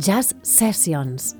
Jazz Sessions.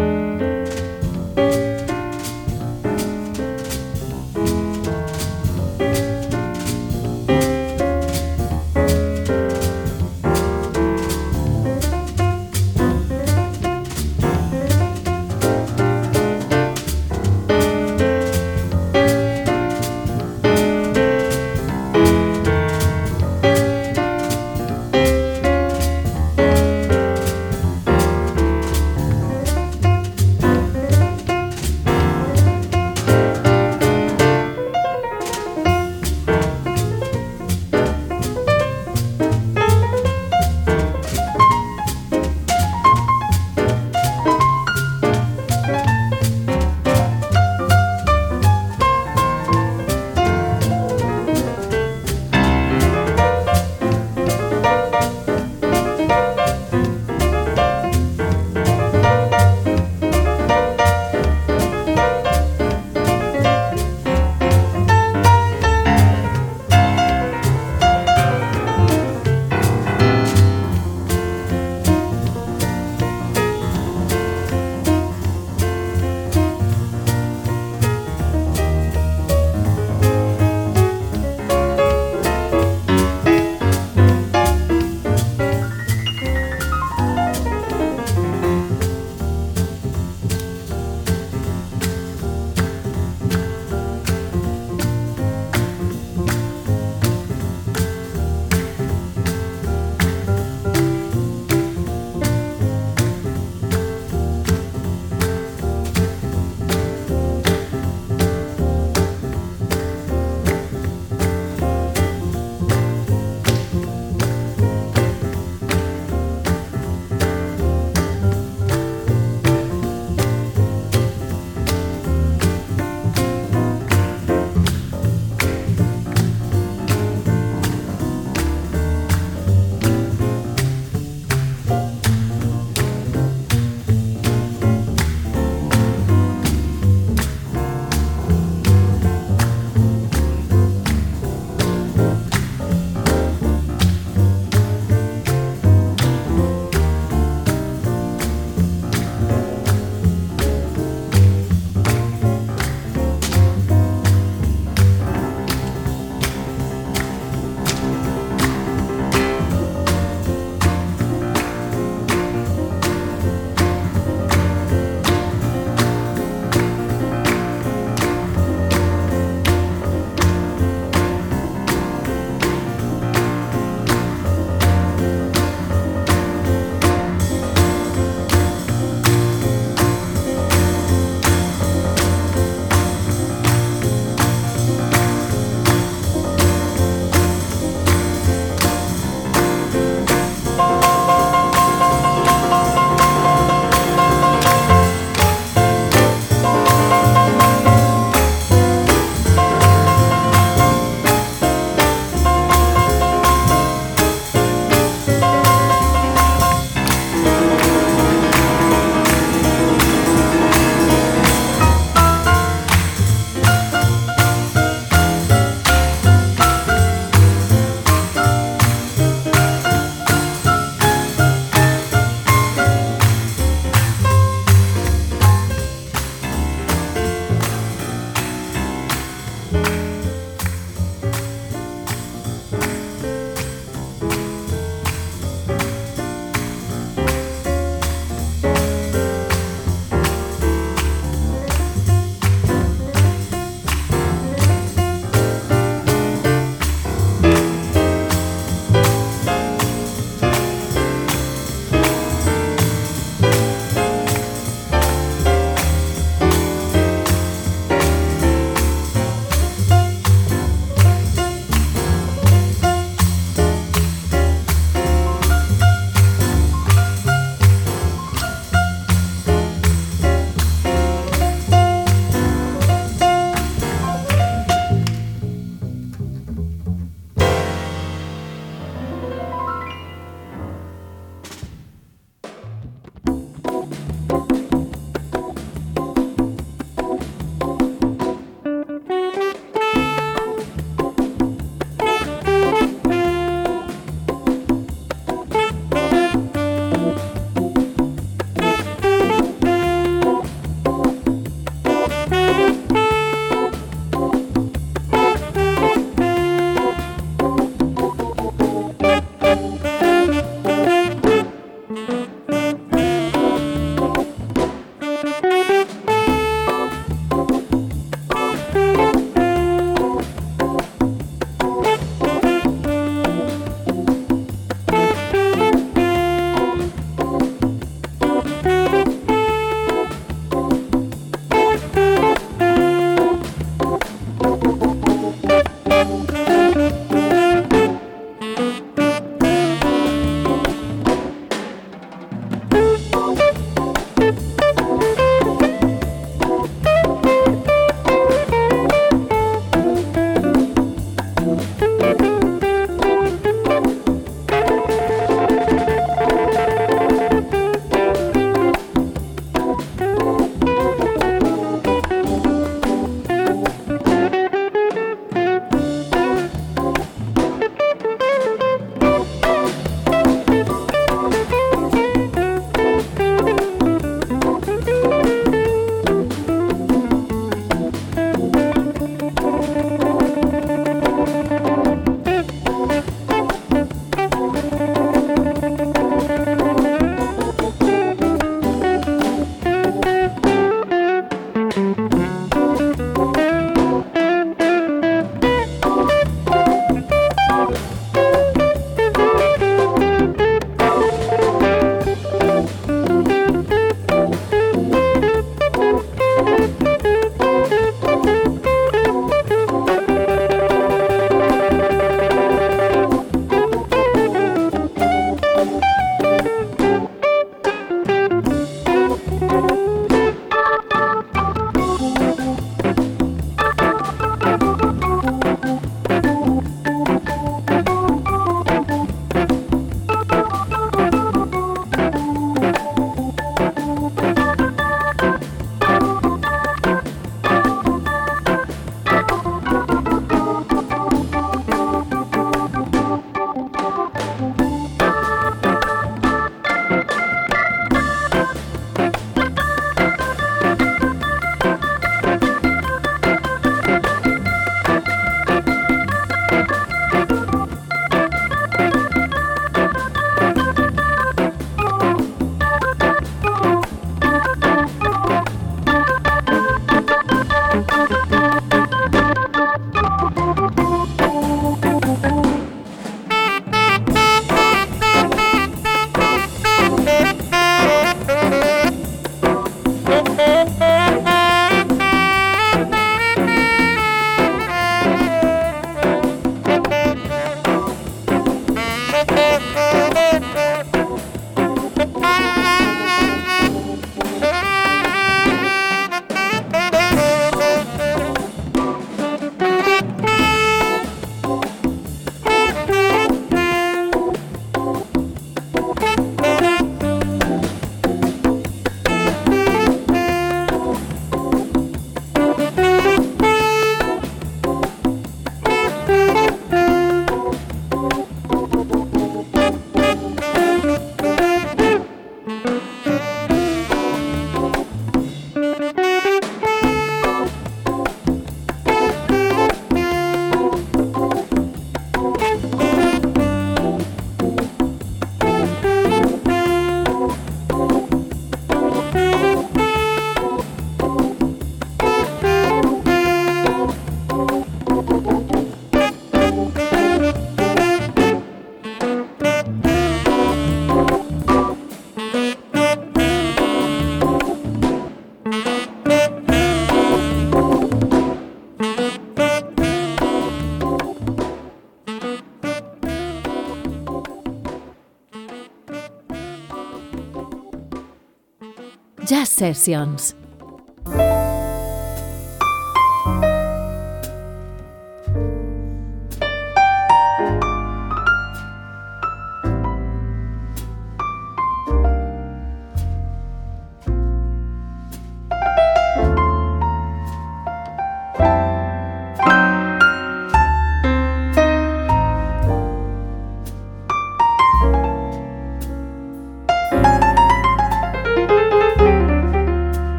Sessions.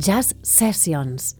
Jazz Sessions.